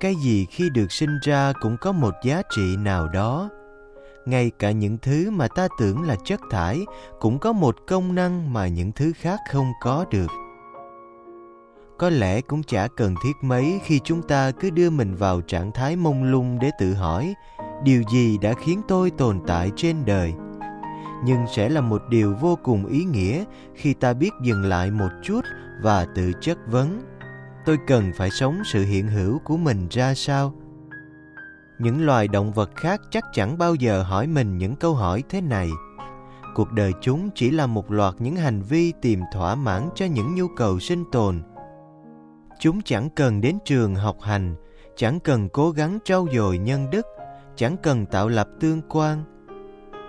cái gì khi được sinh ra cũng có một giá trị nào đó. Ngay cả những thứ mà ta tưởng là chất thải cũng có một công năng mà những thứ khác không có được. Có lẽ cũng chả cần thiết mấy khi chúng ta cứ đưa mình vào trạng thái mông lung để tự hỏi, điều gì đã khiến tôi tồn tại trên đời? Nhưng sẽ là một điều vô cùng ý nghĩa khi ta biết dừng lại một chút và tự chất vấn tôi cần phải sống sự hiện hữu của mình ra sao? Những loài động vật khác chắc chẳng bao giờ hỏi mình những câu hỏi thế này. Cuộc đời chúng chỉ là một loạt những hành vi tìm thỏa mãn cho những nhu cầu sinh tồn. Chúng chẳng cần đến trường học hành, chẳng cần cố gắng trau dồi nhân đức, chẳng cần tạo lập tương quan.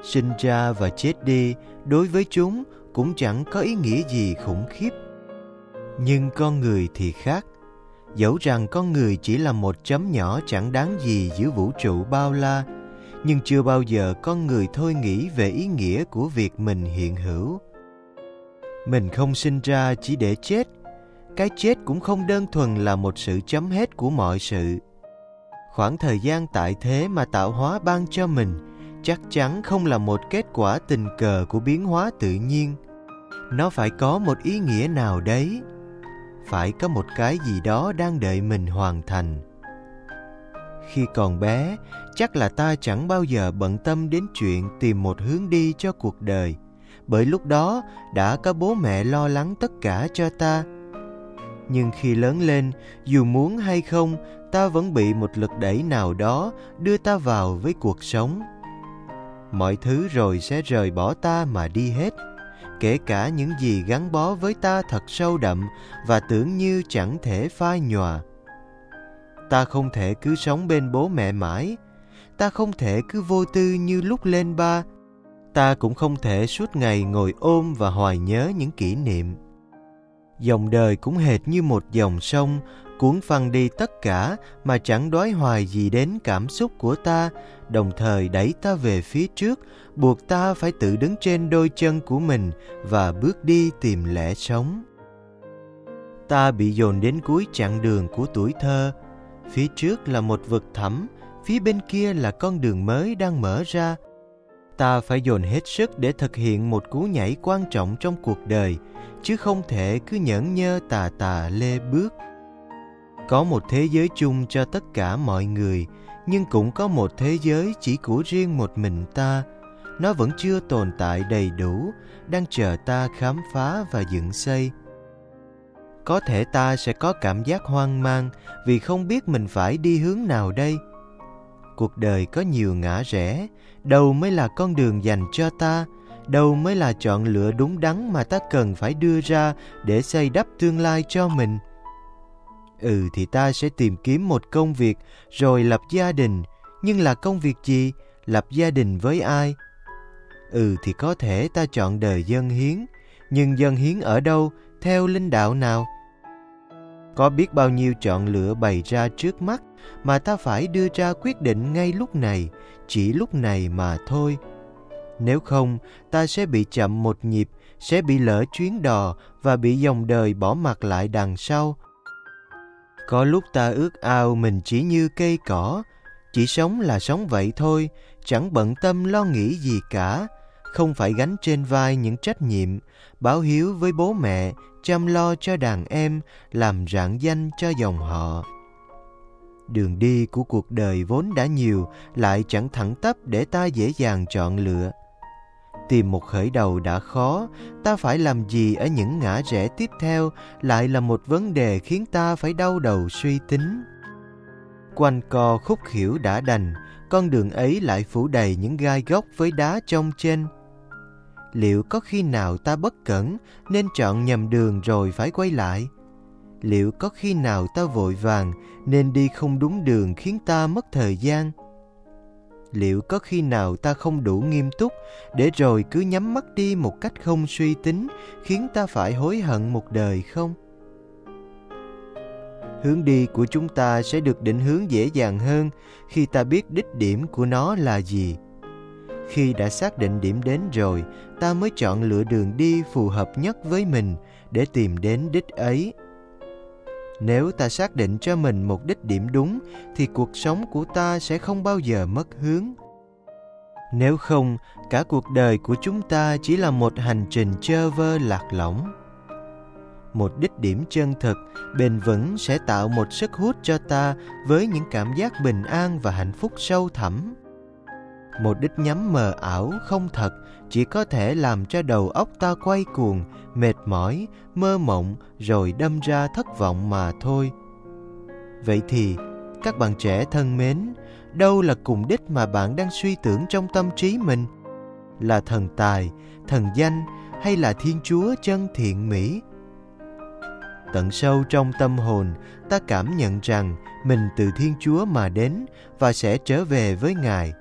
Sinh ra và chết đi đối với chúng cũng chẳng có ý nghĩa gì khủng khiếp. Nhưng con người thì khác dẫu rằng con người chỉ là một chấm nhỏ chẳng đáng gì giữa vũ trụ bao la, nhưng chưa bao giờ con người thôi nghĩ về ý nghĩa của việc mình hiện hữu. Mình không sinh ra chỉ để chết, cái chết cũng không đơn thuần là một sự chấm hết của mọi sự. Khoảng thời gian tại thế mà tạo hóa ban cho mình chắc chắn không là một kết quả tình cờ của biến hóa tự nhiên. Nó phải có một ý nghĩa nào đấy? Phải có một cái gì đó đang đợi mình hoàn thành. Khi còn bé, chắc là ta chẳng bao giờ bận tâm đến chuyện tìm một hướng đi cho cuộc đời, bởi lúc đó đã có bố mẹ lo lắng tất cả cho ta. Nhưng khi lớn lên, dù muốn hay không, ta vẫn bị một lực đẩy nào đó đưa ta vào với cuộc sống. Mọi thứ rồi sẽ rời bỏ ta mà đi hết kể cả những gì gắn bó với ta thật sâu đậm và tưởng như chẳng thể phai nhòa. Ta không thể cứ sống bên bố mẹ mãi. Ta không thể cứ vô tư như lúc lên ba. Ta cũng không thể suốt ngày ngồi ôm và hoài nhớ những kỷ niệm. Dòng đời cũng hệt như một dòng sông cuốn phăng đi tất cả mà chẳng đói hoài gì đến cảm xúc của ta. Đồng thời đẩy ta về phía trước, buộc ta phải tự đứng trên đôi chân của mình và bước đi tìm lẽ sống. Ta bị dồn đến cuối chặng đường của tuổi thơ. Phía trước là một vực thẳm, phía bên kia là con đường mới đang mở ra. Ta phải dồn hết sức để thực hiện một cú nhảy quan trọng trong cuộc đời, chứ không thể cứ nhẫn nhơ tà tà lê bước có một thế giới chung cho tất cả mọi người, nhưng cũng có một thế giới chỉ của riêng một mình ta. Nó vẫn chưa tồn tại đầy đủ, đang chờ ta khám phá và dựng xây. Có thể ta sẽ có cảm giác hoang mang vì không biết mình phải đi hướng nào đây. Cuộc đời có nhiều ngã rẽ, đâu mới là con đường dành cho ta, đâu mới là chọn lựa đúng đắn mà ta cần phải đưa ra để xây đắp tương lai cho mình ừ thì ta sẽ tìm kiếm một công việc rồi lập gia đình. Nhưng là công việc gì? Lập gia đình với ai? Ừ thì có thể ta chọn đời dân hiến. Nhưng dân hiến ở đâu? Theo linh đạo nào? Có biết bao nhiêu chọn lựa bày ra trước mắt mà ta phải đưa ra quyết định ngay lúc này, chỉ lúc này mà thôi. Nếu không, ta sẽ bị chậm một nhịp, sẽ bị lỡ chuyến đò và bị dòng đời bỏ mặt lại đằng sau có lúc ta ước ao mình chỉ như cây cỏ, chỉ sống là sống vậy thôi, chẳng bận tâm lo nghĩ gì cả, không phải gánh trên vai những trách nhiệm, báo hiếu với bố mẹ, chăm lo cho đàn em, làm rạng danh cho dòng họ. Đường đi của cuộc đời vốn đã nhiều, lại chẳng thẳng tắp để ta dễ dàng chọn lựa tìm một khởi đầu đã khó. Ta phải làm gì ở những ngã rẽ tiếp theo lại là một vấn đề khiến ta phải đau đầu suy tính. Quanh co khúc khỉu đã đành, con đường ấy lại phủ đầy những gai góc với đá trong trên. Liệu có khi nào ta bất cẩn nên chọn nhầm đường rồi phải quay lại? Liệu có khi nào ta vội vàng nên đi không đúng đường khiến ta mất thời gian? Liệu có khi nào ta không đủ nghiêm túc để rồi cứ nhắm mắt đi một cách không suy tính, khiến ta phải hối hận một đời không? Hướng đi của chúng ta sẽ được định hướng dễ dàng hơn khi ta biết đích điểm của nó là gì. Khi đã xác định điểm đến rồi, ta mới chọn lựa đường đi phù hợp nhất với mình để tìm đến đích ấy nếu ta xác định cho mình một đích điểm đúng, thì cuộc sống của ta sẽ không bao giờ mất hướng. Nếu không, cả cuộc đời của chúng ta chỉ là một hành trình chơ vơ lạc lõng. Một đích điểm chân thực, bền vững sẽ tạo một sức hút cho ta với những cảm giác bình an và hạnh phúc sâu thẳm một đích nhắm mờ ảo không thật, chỉ có thể làm cho đầu óc ta quay cuồng, mệt mỏi, mơ mộng, rồi đâm ra thất vọng mà thôi. Vậy thì, các bạn trẻ thân mến, đâu là cùng đích mà bạn đang suy tưởng trong tâm trí mình? Là thần tài, thần danh hay là thiên chúa chân thiện mỹ? Tận sâu trong tâm hồn, ta cảm nhận rằng mình từ thiên chúa mà đến và sẽ trở về với ngài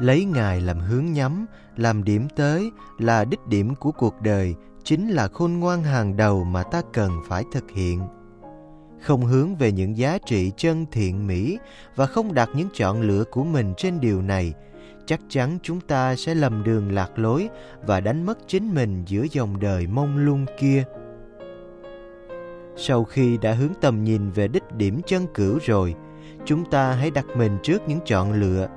lấy ngài làm hướng nhắm, làm điểm tới, là đích điểm của cuộc đời, chính là khôn ngoan hàng đầu mà ta cần phải thực hiện. Không hướng về những giá trị chân thiện mỹ và không đặt những chọn lựa của mình trên điều này, chắc chắn chúng ta sẽ lầm đường lạc lối và đánh mất chính mình giữa dòng đời mông lung kia. Sau khi đã hướng tầm nhìn về đích điểm chân cửu rồi, chúng ta hãy đặt mình trước những chọn lựa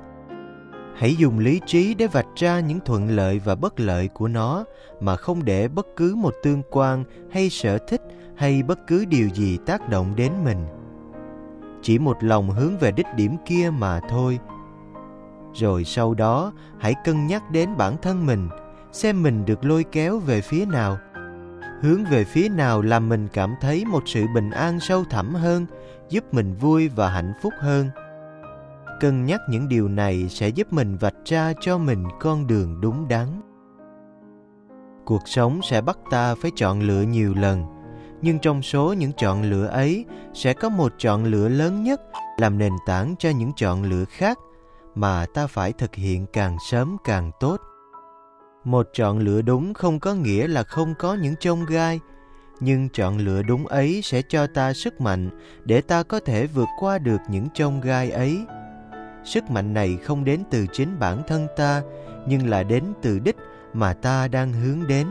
hãy dùng lý trí để vạch ra những thuận lợi và bất lợi của nó, mà không để bất cứ một tương quan hay sở thích hay bất cứ điều gì tác động đến mình. Chỉ một lòng hướng về đích điểm kia mà thôi. Rồi sau đó, hãy cân nhắc đến bản thân mình, xem mình được lôi kéo về phía nào. Hướng về phía nào làm mình cảm thấy một sự bình an sâu thẳm hơn, giúp mình vui và hạnh phúc hơn cân nhắc những điều này sẽ giúp mình vạch ra cho mình con đường đúng đắn. Cuộc sống sẽ bắt ta phải chọn lựa nhiều lần, nhưng trong số những chọn lựa ấy sẽ có một chọn lựa lớn nhất làm nền tảng cho những chọn lựa khác mà ta phải thực hiện càng sớm càng tốt. Một chọn lựa đúng không có nghĩa là không có những chông gai, nhưng chọn lựa đúng ấy sẽ cho ta sức mạnh để ta có thể vượt qua được những chông gai ấy sức mạnh này không đến từ chính bản thân ta, nhưng là đến từ đích mà ta đang hướng đến.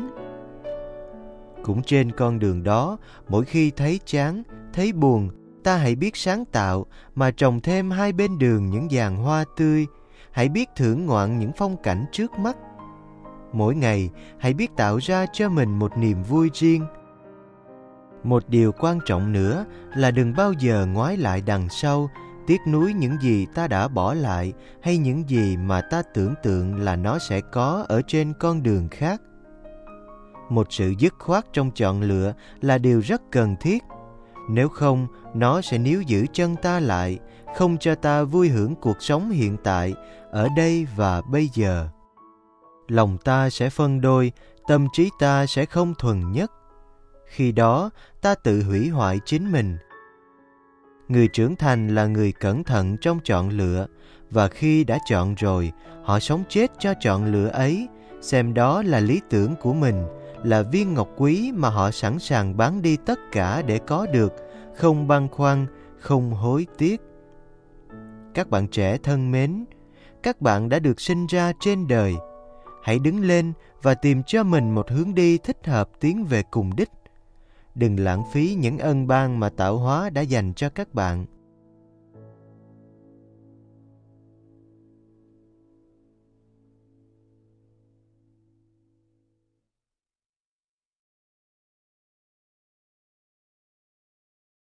Cũng trên con đường đó, mỗi khi thấy chán, thấy buồn, ta hãy biết sáng tạo mà trồng thêm hai bên đường những dàn hoa tươi. Hãy biết thưởng ngoạn những phong cảnh trước mắt. Mỗi ngày, hãy biết tạo ra cho mình một niềm vui riêng. Một điều quan trọng nữa là đừng bao giờ ngoái lại đằng sau tiếc nuối những gì ta đã bỏ lại hay những gì mà ta tưởng tượng là nó sẽ có ở trên con đường khác. Một sự dứt khoát trong chọn lựa là điều rất cần thiết. Nếu không, nó sẽ níu giữ chân ta lại, không cho ta vui hưởng cuộc sống hiện tại, ở đây và bây giờ. Lòng ta sẽ phân đôi, tâm trí ta sẽ không thuần nhất. Khi đó, ta tự hủy hoại chính mình người trưởng thành là người cẩn thận trong chọn lựa, và khi đã chọn rồi, họ sống chết cho chọn lựa ấy. Xem đó là lý tưởng của mình, là viên ngọc quý mà họ sẵn sàng bán đi tất cả để có được, không băn khoăn, không hối tiếc. Các bạn trẻ thân mến, các bạn đã được sinh ra trên đời. Hãy đứng lên và tìm cho mình một hướng đi thích hợp tiến về cùng đích đừng lãng phí những ân ban mà tạo hóa đã dành cho các bạn.